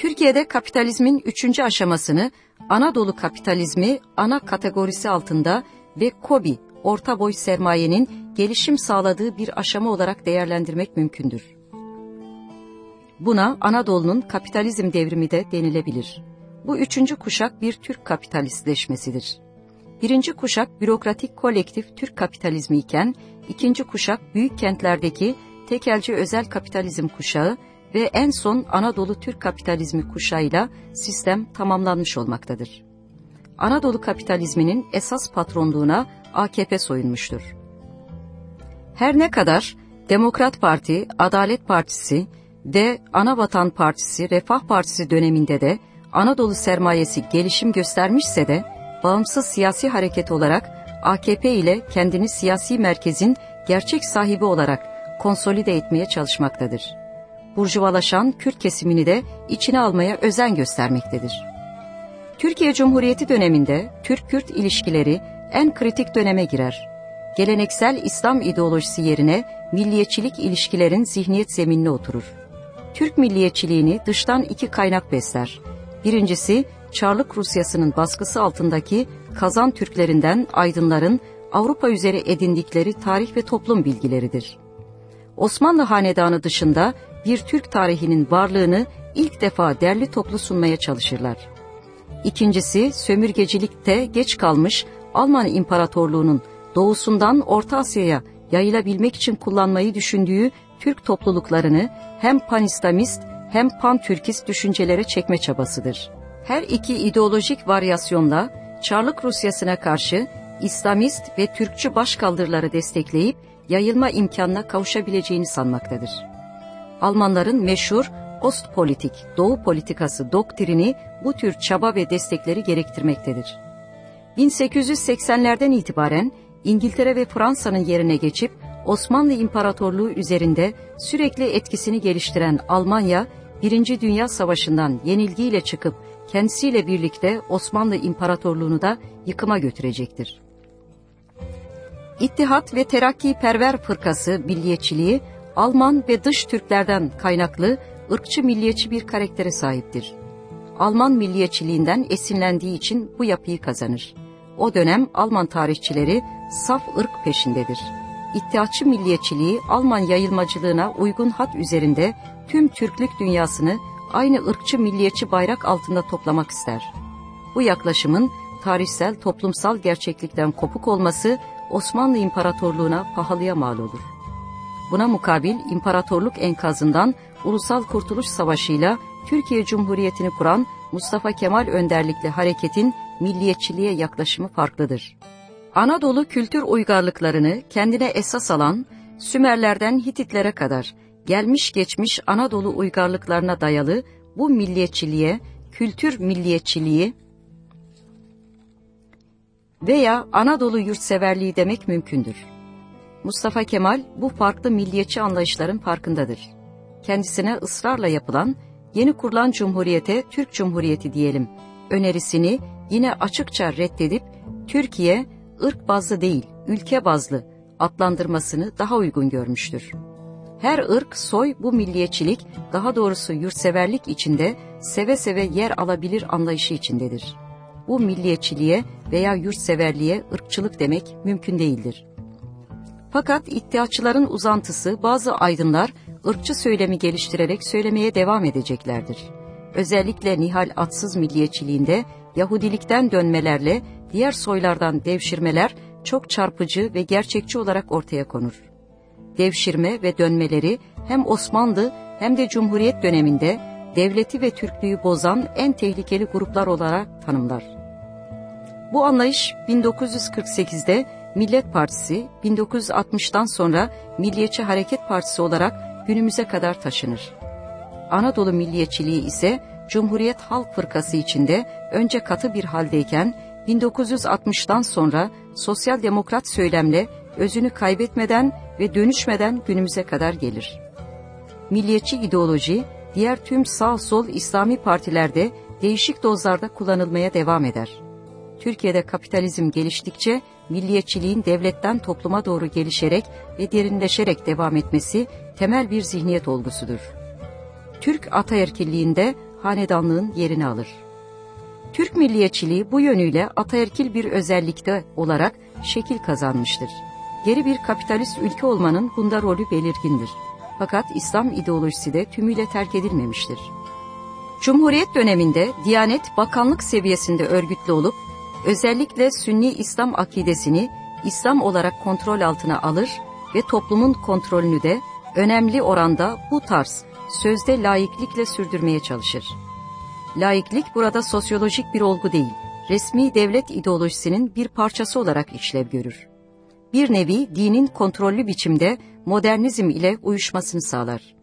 Türkiye'de kapitalizmin üçüncü aşamasını Anadolu kapitalizmi ana kategorisi altında ve KOBİ, orta boy sermayenin gelişim sağladığı bir aşama olarak değerlendirmek mümkündür. Buna Anadolu'nun kapitalizm devrimi de denilebilir. Bu üçüncü kuşak bir Türk kapitalistleşmesidir. Birinci kuşak bürokratik kolektif Türk kapitalizmi iken, ikinci kuşak büyük kentlerdeki tekelci özel kapitalizm kuşağı ve en son Anadolu Türk kapitalizmi kuşağıyla sistem tamamlanmış olmaktadır. Anadolu kapitalizminin esas patronluğuna AKP soyunmuştur. Her ne kadar Demokrat Parti, Adalet Partisi ve Anavatan Partisi, Refah Partisi döneminde de Anadolu sermayesi gelişim göstermişse de bağımsız siyasi hareket olarak AKP ile kendini siyasi merkezin gerçek sahibi olarak konsolide etmeye çalışmaktadır. Burjuvalaşan Kürt kesimini de içine almaya özen göstermektedir. Türkiye Cumhuriyeti döneminde Türk-Kürt ilişkileri en kritik döneme girer. Geleneksel İslam ideolojisi yerine milliyetçilik ilişkilerin zihniyet zeminine oturur. Türk milliyetçiliğini dıştan iki kaynak besler. Birincisi, Çarlık Rusyası'nın baskısı altındaki Kazan Türklerinden aydınların Avrupa üzeri edindikleri tarih ve toplum bilgileridir. Osmanlı Hanedanı dışında bir Türk tarihinin varlığını ilk defa derli toplu sunmaya çalışırlar. İkincisi, sömürgecilikte geç kalmış Alman İmparatorluğu'nun doğusundan Orta Asya'ya yayılabilmek için kullanmayı düşündüğü Türk topluluklarını hem panistamist hem pan-Türkist düşüncelere çekme çabasıdır. Her iki ideolojik varyasyonla Çarlık Rusyası'na karşı İslamist ve Türkçü başkaldırıları destekleyip yayılma imkanına kavuşabileceğini sanmaktadır. Almanların meşhur Ostpolitik, Doğu politikası doktrini bu tür çaba ve destekleri gerektirmektedir. 1880'lerden itibaren İngiltere ve Fransa'nın yerine geçip Osmanlı İmparatorluğu üzerinde sürekli etkisini geliştiren Almanya, Birinci Dünya Savaşı'ndan yenilgiyle çıkıp kendisiyle birlikte Osmanlı İmparatorluğunu da yıkıma götürecektir. İttihat ve Terakki Perver Fırkası milliyetçiliği Alman ve dış Türklerden kaynaklı ırkçı milliyetçi bir karaktere sahiptir. Alman milliyetçiliğinden esinlendiği için bu yapıyı kazanır. O dönem Alman tarihçileri saf ırk peşindedir. İttihatçı milliyetçiliği Alman yayılmacılığına uygun hat üzerinde tüm Türklük dünyasını aynı ırkçı milliyetçi bayrak altında toplamak ister. Bu yaklaşımın tarihsel toplumsal gerçeklikten kopuk olması Osmanlı İmparatorluğu'na pahalıya mal olur. Buna mukabil imparatorluk enkazından Ulusal Kurtuluş Savaşı'yla Türkiye Cumhuriyeti'ni kuran Mustafa Kemal önderlikli hareketin milliyetçiliğe yaklaşımı farklıdır. Anadolu kültür uygarlıklarını kendine esas alan Sümerlerden Hititlere kadar gelmiş geçmiş Anadolu uygarlıklarına dayalı bu milliyetçiliğe, kültür milliyetçiliği veya Anadolu yurtseverliği demek mümkündür. Mustafa Kemal bu farklı milliyetçi anlayışların farkındadır. Kendisine ısrarla yapılan, yeni kurulan cumhuriyete Türk Cumhuriyeti diyelim, önerisini yine açıkça reddedip Türkiye ırk bazlı değil, ülke bazlı adlandırmasını daha uygun görmüştür. Her ırk, soy bu milliyetçilik, daha doğrusu yurtseverlik içinde seve seve yer alabilir anlayışı içindedir. Bu milliyetçiliğe veya yurtseverliğe ırkçılık demek mümkün değildir. Fakat iddiaçıların uzantısı bazı aydınlar ırkçı söylemi geliştirerek söylemeye devam edeceklerdir. Özellikle Nihal Atsız milliyetçiliğinde Yahudilikten dönmelerle diğer soylardan devşirmeler çok çarpıcı ve gerçekçi olarak ortaya konur. Devşirme ve dönmeleri hem Osmanlı hem de Cumhuriyet döneminde devleti ve Türklüğü bozan en tehlikeli gruplar olarak tanımlar. Bu anlayış 1948'de Millet Partisi, 1960'dan sonra Milliyetçi Hareket Partisi olarak günümüze kadar taşınır. Anadolu milliyetçiliği ise Cumhuriyet Halk Fırkası içinde önce katı bir haldeyken 1960'dan sonra sosyal demokrat söylemle özünü kaybetmeden ve dönüşmeden günümüze kadar gelir. Milliyetçi ideoloji diğer tüm sağ sol İslami partilerde değişik dozlarda kullanılmaya devam eder. Türkiye'de kapitalizm geliştikçe milliyetçiliğin devletten topluma doğru gelişerek ve derinleşerek devam etmesi temel bir zihniyet olgusudur. Türk ataerkilliğinde hanedanlığın yerini alır. Türk milliyetçiliği bu yönüyle ataerkil bir özellikte olarak şekil kazanmıştır. Geri bir kapitalist ülke olmanın bunda rolü belirgindir. Fakat İslam ideolojisi de tümüyle terk edilmemiştir. Cumhuriyet döneminde Diyanet bakanlık seviyesinde örgütlü olup özellikle Sünni İslam akidesini İslam olarak kontrol altına alır ve toplumun kontrolünü de önemli oranda bu tarz sözde laiklikle sürdürmeye çalışır. Laiklik burada sosyolojik bir olgu değil, resmi devlet ideolojisinin bir parçası olarak işlev görür. Bir nevi dinin kontrollü biçimde modernizm ile uyuşmasını sağlar.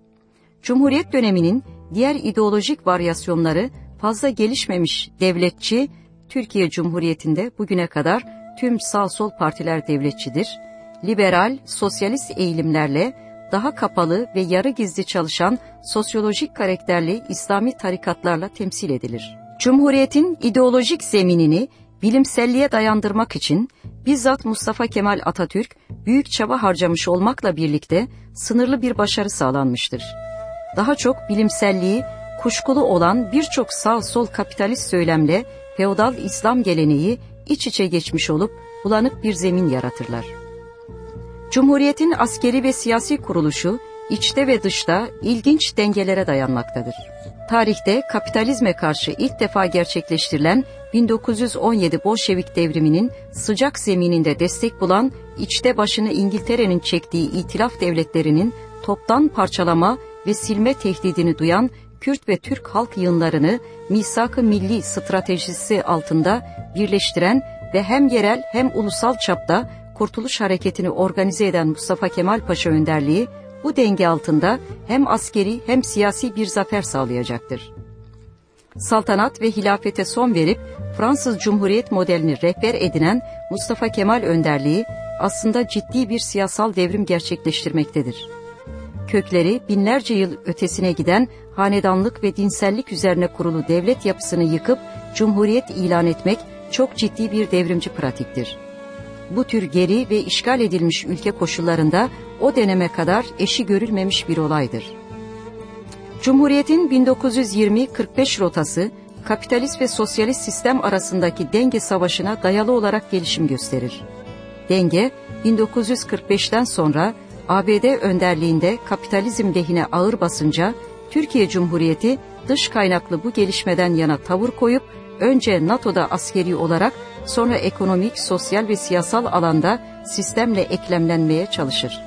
Cumhuriyet döneminin diğer ideolojik varyasyonları fazla gelişmemiş devletçi, Türkiye Cumhuriyeti'nde bugüne kadar tüm sağ sol partiler devletçidir, liberal, sosyalist eğilimlerle daha kapalı ve yarı gizli çalışan sosyolojik karakterli İslami tarikatlarla temsil edilir. Cumhuriyetin ideolojik zeminini bilimselliğe dayandırmak için bizzat Mustafa Kemal Atatürk büyük çaba harcamış olmakla birlikte sınırlı bir başarı sağlanmıştır. Daha çok bilimselliği kuşkulu olan birçok sağ sol kapitalist söylemle feodal İslam geleneği iç içe geçmiş olup bulanık bir zemin yaratırlar. Cumhuriyetin askeri ve siyasi kuruluşu içte ve dışta ilginç dengelere dayanmaktadır. Tarihte kapitalizme karşı ilk defa gerçekleştirilen 1917 Bolşevik devriminin sıcak zemininde destek bulan içte başını İngiltere'nin çektiği itilaf devletlerinin toptan parçalama ve silme tehdidini duyan Kürt ve Türk halk yığınlarını misak-ı milli stratejisi altında birleştiren ve hem yerel hem ulusal çapta Kurtuluş Hareketi'ni organize eden Mustafa Kemal Paşa önderliği bu denge altında hem askeri hem siyasi bir zafer sağlayacaktır. Saltanat ve hilafete son verip Fransız Cumhuriyet modelini rehber edinen Mustafa Kemal önderliği aslında ciddi bir siyasal devrim gerçekleştirmektedir. Kökleri binlerce yıl ötesine giden hanedanlık ve dinsellik üzerine kurulu devlet yapısını yıkıp cumhuriyet ilan etmek çok ciddi bir devrimci pratiktir bu tür geri ve işgal edilmiş ülke koşullarında o döneme kadar eşi görülmemiş bir olaydır. Cumhuriyetin 1920-45 rotası, kapitalist ve sosyalist sistem arasındaki denge savaşına dayalı olarak gelişim gösterir. Denge, 1945'ten sonra ABD önderliğinde kapitalizm lehine ağır basınca, Türkiye Cumhuriyeti dış kaynaklı bu gelişmeden yana tavır koyup, önce NATO'da askeri olarak sonra ekonomik, sosyal ve siyasal alanda sistemle eklemlenmeye çalışır.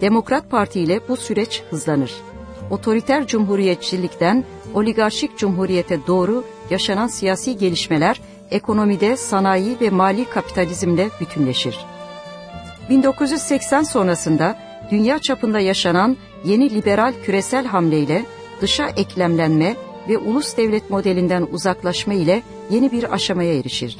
Demokrat Parti ile bu süreç hızlanır. Otoriter cumhuriyetçilikten oligarşik cumhuriyete doğru yaşanan siyasi gelişmeler ekonomide sanayi ve mali kapitalizmle bütünleşir. 1980 sonrasında dünya çapında yaşanan yeni liberal küresel hamleyle dışa eklemlenme ve ulus devlet modelinden uzaklaşma ile yeni bir aşamaya erişir.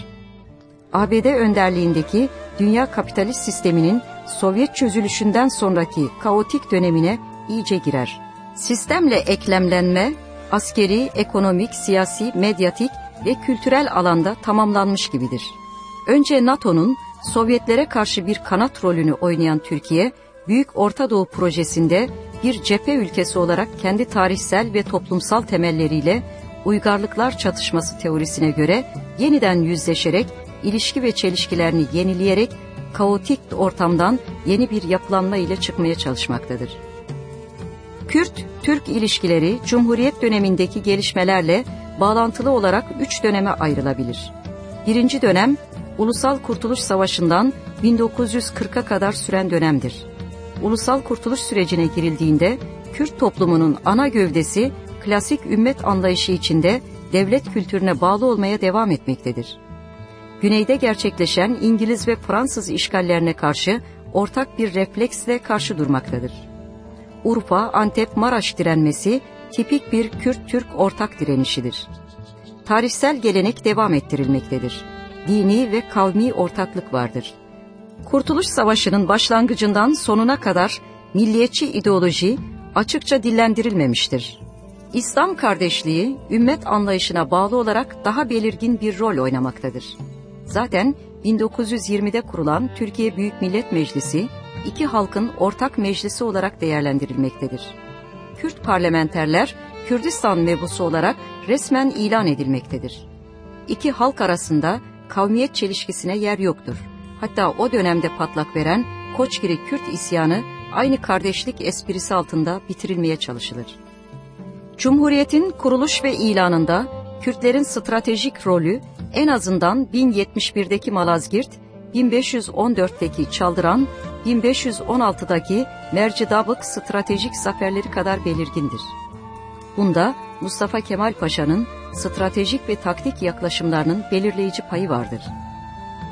ABD önderliğindeki dünya kapitalist sisteminin Sovyet çözülüşünden sonraki kaotik dönemine iyice girer. Sistemle eklemlenme, askeri, ekonomik, siyasi, medyatik ve kültürel alanda tamamlanmış gibidir. Önce NATO'nun Sovyetlere karşı bir kanat rolünü oynayan Türkiye, Büyük Orta Doğu projesinde bir cephe ülkesi olarak kendi tarihsel ve toplumsal temelleriyle uygarlıklar çatışması teorisine göre yeniden yüzleşerek ilişki ve çelişkilerini yenileyerek kaotik ortamdan yeni bir yapılanma ile çıkmaya çalışmaktadır. Kürt-Türk ilişkileri Cumhuriyet dönemindeki gelişmelerle bağlantılı olarak üç döneme ayrılabilir. Birinci dönem, Ulusal Kurtuluş Savaşı'ndan 1940'a kadar süren dönemdir. Ulusal kurtuluş sürecine girildiğinde Kürt toplumunun ana gövdesi klasik ümmet anlayışı içinde devlet kültürüne bağlı olmaya devam etmektedir güneyde gerçekleşen İngiliz ve Fransız işgallerine karşı ortak bir refleksle karşı durmaktadır. Urfa, Antep, Maraş direnmesi tipik bir Kürt-Türk ortak direnişidir. Tarihsel gelenek devam ettirilmektedir. Dini ve kavmi ortaklık vardır. Kurtuluş Savaşı'nın başlangıcından sonuna kadar milliyetçi ideoloji açıkça dillendirilmemiştir. İslam kardeşliği, ümmet anlayışına bağlı olarak daha belirgin bir rol oynamaktadır. Zaten 1920'de kurulan Türkiye Büyük Millet Meclisi, iki halkın ortak meclisi olarak değerlendirilmektedir. Kürt parlamenterler Kürdistan mebusu olarak resmen ilan edilmektedir. İki halk arasında kavmiyet çelişkisine yer yoktur. Hatta o dönemde patlak veren Koçgiri Kürt isyanı aynı kardeşlik esprisi altında bitirilmeye çalışılır. Cumhuriyetin kuruluş ve ilanında Kürtlerin stratejik rolü en azından 1071'deki Malazgirt, 1514'teki Çaldıran, 1516'daki Mercidabık stratejik zaferleri kadar belirgindir. Bunda Mustafa Kemal Paşa'nın stratejik ve taktik yaklaşımlarının belirleyici payı vardır.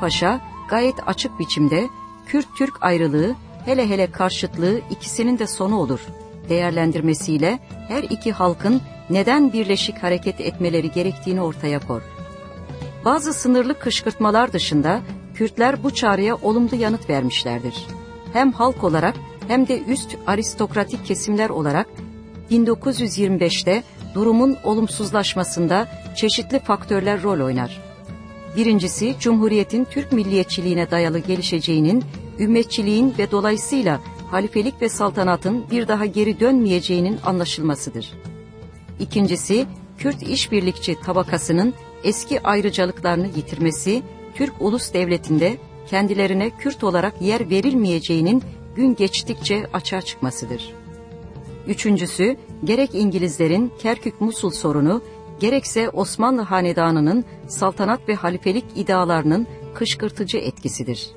Paşa gayet açık biçimde Kürt-Türk ayrılığı hele hele karşıtlığı ikisinin de sonu olur değerlendirmesiyle her iki halkın neden birleşik hareket etmeleri gerektiğini ortaya kor. Bazı sınırlı kışkırtmalar dışında Kürtler bu çağrıya olumlu yanıt vermişlerdir. Hem halk olarak hem de üst aristokratik kesimler olarak 1925'te durumun olumsuzlaşmasında çeşitli faktörler rol oynar. Birincisi, Cumhuriyet'in Türk milliyetçiliğine dayalı gelişeceğinin, ümmetçiliğin ve dolayısıyla halifelik ve saltanatın bir daha geri dönmeyeceğinin anlaşılmasıdır. İkincisi, Kürt işbirlikçi tabakasının eski ayrıcalıklarını yitirmesi, Türk ulus devletinde kendilerine Kürt olarak yer verilmeyeceğinin gün geçtikçe açığa çıkmasıdır. Üçüncüsü, gerek İngilizlerin Kerkük-Musul sorunu, gerekse Osmanlı Hanedanı'nın saltanat ve halifelik idealarının kışkırtıcı etkisidir.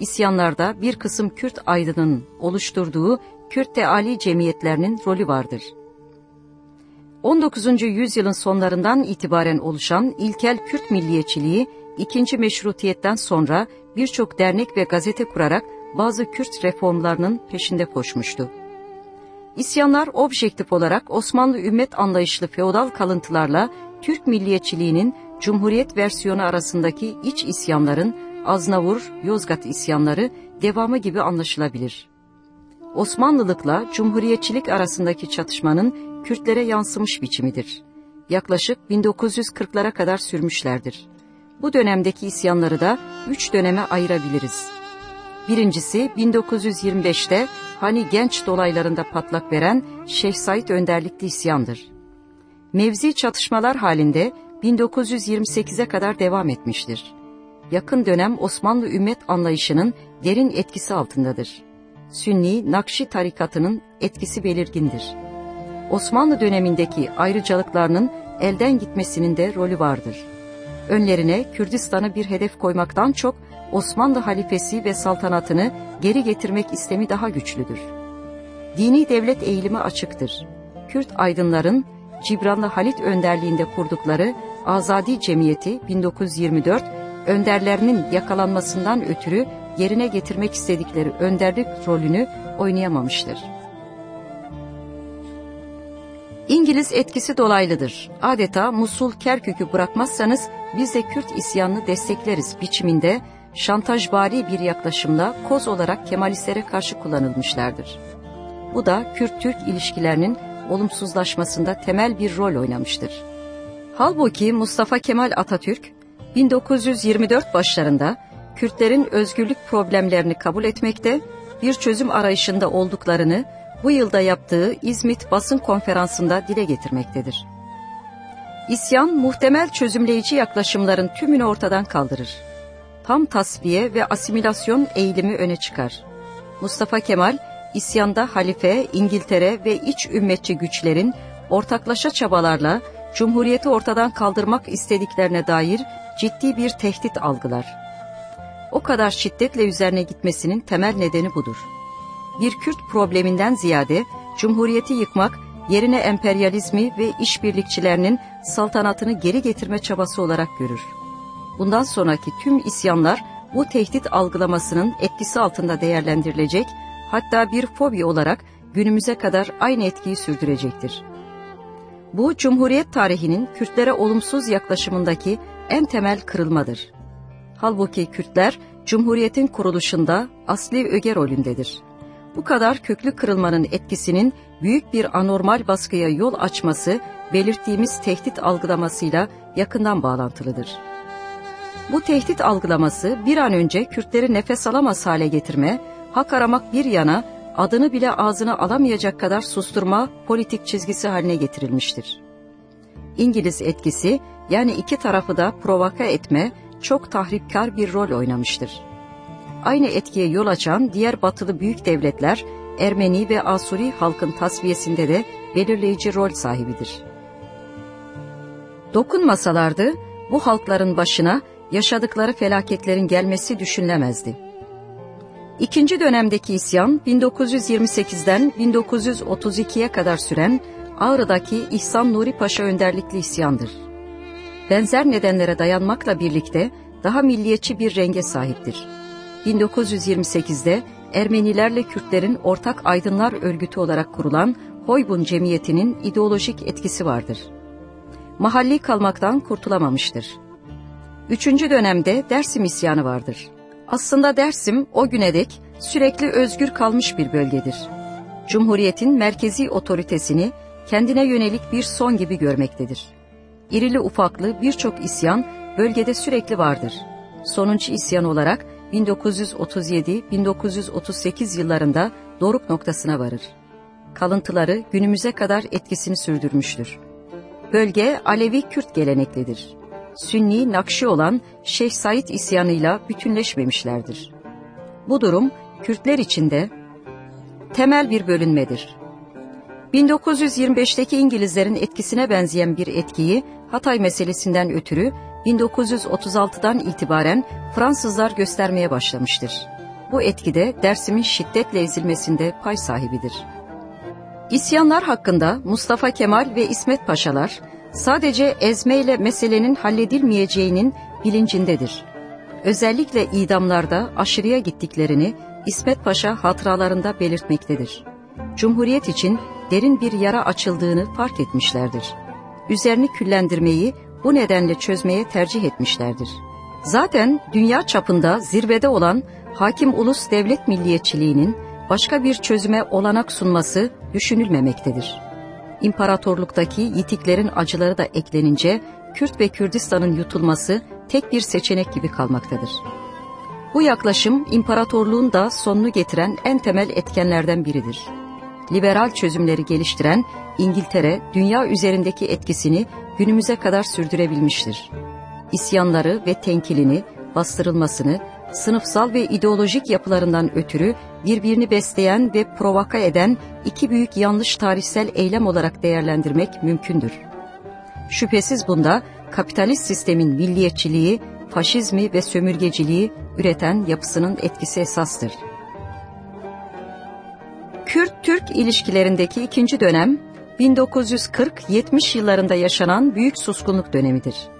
İsyanlarda bir kısım Kürt aydının oluşturduğu Kürt teali cemiyetlerinin rolü vardır. 19. yüzyılın sonlarından itibaren oluşan ilkel Kürt milliyetçiliği, ikinci meşrutiyetten sonra birçok dernek ve gazete kurarak bazı Kürt reformlarının peşinde koşmuştu. İsyanlar objektif olarak Osmanlı ümmet anlayışlı feodal kalıntılarla Türk milliyetçiliğinin Cumhuriyet versiyonu arasındaki iç isyanların Aznavur, Yozgat isyanları devamı gibi anlaşılabilir. Osmanlılıkla Cumhuriyetçilik arasındaki çatışmanın Kürtlere yansımış biçimidir. Yaklaşık 1940'lara kadar sürmüşlerdir. Bu dönemdeki isyanları da üç döneme ayırabiliriz. Birincisi 1925'te Hani Genç dolaylarında patlak veren Şeyh Said önderlikli isyandır. Mevzi çatışmalar halinde 1928'e kadar devam etmiştir. Yakın dönem Osmanlı ümmet anlayışının derin etkisi altındadır. Sünni Nakşi tarikatının etkisi belirgindir. Osmanlı dönemindeki ayrıcalıklarının elden gitmesinin de rolü vardır. Önlerine Kürdistan'ı bir hedef koymaktan çok Osmanlı halifesi ve saltanatını geri getirmek istemi daha güçlüdür. Dini devlet eğilimi açıktır. Kürt aydınların Cibranlı Halit önderliğinde kurdukları Azadi Cemiyeti 1924 önderlerinin yakalanmasından ötürü yerine getirmek istedikleri önderlik rolünü oynayamamıştır. İngiliz etkisi dolaylıdır. Adeta Musul Kerkük'ü bırakmazsanız biz de Kürt isyanını destekleriz biçiminde şantajvari bir yaklaşımla koz olarak Kemalistlere karşı kullanılmışlardır. Bu da Kürt-Türk ilişkilerinin olumsuzlaşmasında temel bir rol oynamıştır. Halbuki Mustafa Kemal Atatürk 1924 başlarında Kürtlerin özgürlük problemlerini kabul etmekte, bir çözüm arayışında olduklarını bu yılda yaptığı İzmit basın konferansında dile getirmektedir. İsyan muhtemel çözümleyici yaklaşımların tümünü ortadan kaldırır. Tam tasfiye ve asimilasyon eğilimi öne çıkar. Mustafa Kemal, isyanda halife, İngiltere ve iç ümmetçi güçlerin ortaklaşa çabalarla Cumhuriyeti ortadan kaldırmak istediklerine dair ciddi bir tehdit algılar. O kadar şiddetle üzerine gitmesinin temel nedeni budur. Bir Kürt probleminden ziyade Cumhuriyeti yıkmak, yerine emperyalizmi ve işbirlikçilerinin saltanatını geri getirme çabası olarak görür. Bundan sonraki tüm isyanlar bu tehdit algılamasının etkisi altında değerlendirilecek, hatta bir fobi olarak günümüze kadar aynı etkiyi sürdürecektir. Bu Cumhuriyet tarihinin Kürtlere olumsuz yaklaşımındaki en temel kırılmadır. Halbuki Kürtler Cumhuriyet'in kuruluşunda asli öge rolündedir. Bu kadar köklü kırılmanın etkisinin büyük bir anormal baskıya yol açması belirttiğimiz tehdit algılamasıyla yakından bağlantılıdır. Bu tehdit algılaması bir an önce Kürtleri nefes alamaz hale getirme, hak aramak bir yana adını bile ağzına alamayacak kadar susturma politik çizgisi haline getirilmiştir. İngiliz etkisi yani iki tarafı da provoka etme çok tahripkar bir rol oynamıştır. Aynı etkiye yol açan diğer batılı büyük devletler Ermeni ve Asuri halkın tasfiyesinde de belirleyici rol sahibidir. Dokunmasalardı bu halkların başına yaşadıkları felaketlerin gelmesi düşünülemezdi. İkinci dönemdeki isyan 1928'den 1932'ye kadar süren Ağrı'daki İhsan Nuri Paşa önderlikli isyandır. Benzer nedenlere dayanmakla birlikte daha milliyetçi bir renge sahiptir. 1928'de Ermenilerle Kürtlerin ortak aydınlar örgütü olarak kurulan Hoybun Cemiyeti'nin ideolojik etkisi vardır. Mahalli kalmaktan kurtulamamıştır. Üçüncü dönemde Dersim isyanı vardır. Aslında Dersim o güne dek sürekli özgür kalmış bir bölgedir. Cumhuriyetin merkezi otoritesini kendine yönelik bir son gibi görmektedir. İrili ufaklı birçok isyan bölgede sürekli vardır. Sonuncu isyan olarak 1937-1938 yıllarında doruk noktasına varır. Kalıntıları günümüze kadar etkisini sürdürmüştür. Bölge Alevi Kürt geleneklidir. Sünni Nakşi olan Şeyh Said isyanıyla bütünleşmemişlerdir. Bu durum Kürtler için de temel bir bölünmedir. 1925'teki İngilizlerin etkisine benzeyen bir etkiyi Hatay meselesinden ötürü 1936'dan itibaren Fransızlar göstermeye başlamıştır. Bu etkide Dersim'in şiddetle ezilmesinde pay sahibidir. İsyanlar hakkında Mustafa Kemal ve İsmet Paşalar sadece ezmeyle meselenin halledilmeyeceğinin bilincindedir. Özellikle idamlarda aşırıya gittiklerini İsmet Paşa hatıralarında belirtmektedir. Cumhuriyet için derin bir yara açıldığını fark etmişlerdir. Üzerini küllendirmeyi bu nedenle çözmeye tercih etmişlerdir. Zaten dünya çapında zirvede olan hakim ulus devlet milliyetçiliğinin başka bir çözüme olanak sunması düşünülmemektedir. İmparatorluktaki yitiklerin acıları da eklenince Kürt ve Kürdistan'ın yutulması tek bir seçenek gibi kalmaktadır. Bu yaklaşım imparatorluğun da sonunu getiren en temel etkenlerden biridir. Liberal çözümleri geliştiren İngiltere dünya üzerindeki etkisini günümüze kadar sürdürebilmiştir. İsyanları ve tenkilini, bastırılmasını, sınıfsal ve ideolojik yapılarından ötürü birbirini besleyen ve provoka eden iki büyük yanlış tarihsel eylem olarak değerlendirmek mümkündür. Şüphesiz bunda kapitalist sistemin milliyetçiliği, faşizmi ve sömürgeciliği üreten yapısının etkisi esastır. Kürt-Türk ilişkilerindeki ikinci dönem 1940-70 yıllarında yaşanan büyük suskunluk dönemidir.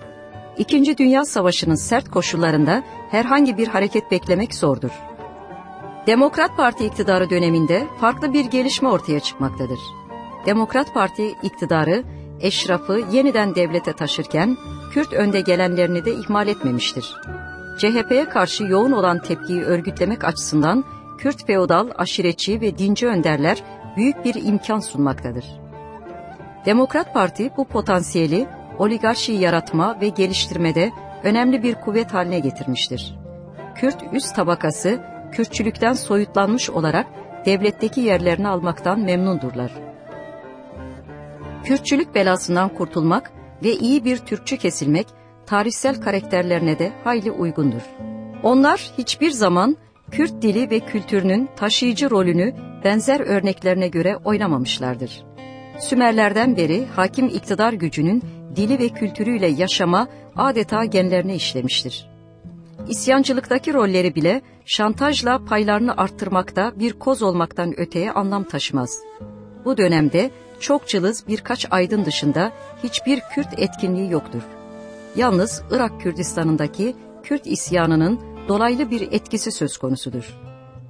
İkinci Dünya Savaşı'nın sert koşullarında herhangi bir hareket beklemek zordur. Demokrat Parti iktidarı döneminde farklı bir gelişme ortaya çıkmaktadır. Demokrat Parti iktidarı eşrafı yeniden devlete taşırken Kürt önde gelenlerini de ihmal etmemiştir. CHP'ye karşı yoğun olan tepkiyi örgütlemek açısından Kürt feodal, aşiretçi ve dinci önderler büyük bir imkan sunmaktadır. Demokrat Parti bu potansiyeli oligarşiyi yaratma ve geliştirmede önemli bir kuvvet haline getirmiştir. Kürt üst tabakası Kürtçülükten soyutlanmış olarak devletteki yerlerini almaktan memnundurlar. Kürtçülük belasından kurtulmak ve iyi bir Türkçü kesilmek tarihsel karakterlerine de hayli uygundur. Onlar hiçbir zaman Kürt dili ve kültürünün taşıyıcı rolünü benzer örneklerine göre oynamamışlardır. Sümerlerden beri hakim iktidar gücünün dili ve kültürüyle yaşama adeta genlerine işlemiştir. İsyancılıktaki rolleri bile şantajla paylarını arttırmakta bir koz olmaktan öteye anlam taşımaz. Bu dönemde çok cılız birkaç aydın dışında hiçbir Kürt etkinliği yoktur. Yalnız Irak Kürdistan'ındaki Kürt isyanının dolaylı bir etkisi söz konusudur.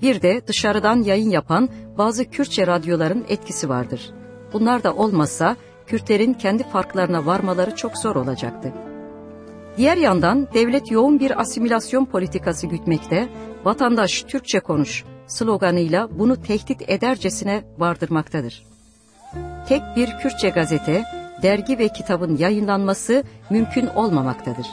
Bir de dışarıdan yayın yapan bazı Kürtçe radyoların etkisi vardır. Bunlar da olmazsa Kürtlerin kendi farklarına varmaları çok zor olacaktı. Diğer yandan devlet yoğun bir asimilasyon politikası gütmekte, vatandaş Türkçe konuş sloganıyla bunu tehdit edercesine vardırmaktadır. Tek bir Kürtçe gazete, dergi ve kitabın yayınlanması mümkün olmamaktadır.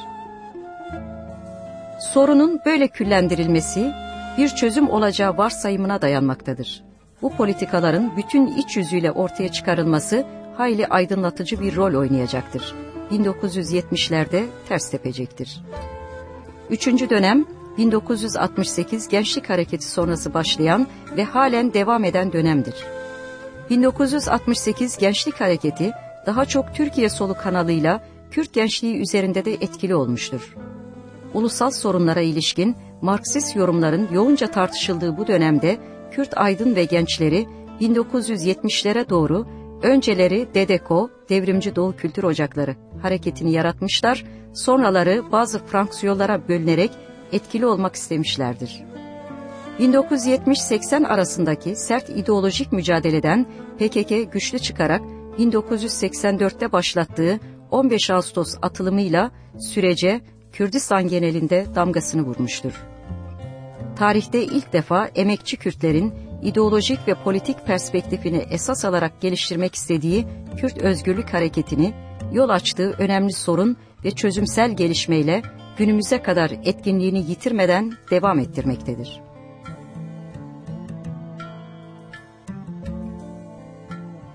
Sorunun böyle küllendirilmesi bir çözüm olacağı varsayımına dayanmaktadır. bu politikaların bütün iç yüzüyle ortaya çıkarılması hayli aydınlatıcı bir rol oynayacaktır. 1970'lerde ters tepecektir. Üçüncü dönem 1968 Gençlik Hareketi sonrası başlayan ve halen devam eden dönemdir. 1968 Gençlik Hareketi daha çok Türkiye solu kanalıyla Kürt gençliği üzerinde de etkili olmuştur. Ulusal sorunlara ilişkin Marksist yorumların yoğunca tartışıldığı bu dönemde Kürt aydın ve gençleri 1970'lere doğru önceleri DEDEKO, Devrimci Doğu Kültür Ocakları hareketini yaratmışlar, sonraları bazı fraksiyonlara bölünerek etkili olmak istemişlerdir. 1970-80 arasındaki sert ideolojik mücadeleden PKK güçlü çıkarak 1984'te başlattığı 15 Ağustos atılımıyla sürece Kürdistan genelinde damgasını vurmuştur. Tarihte ilk defa emekçi Kürtlerin ideolojik ve politik perspektifini esas alarak geliştirmek istediği Kürt Özgürlük Hareketi'ni yol açtığı önemli sorun ve çözümsel gelişmeyle günümüze kadar etkinliğini yitirmeden devam ettirmektedir.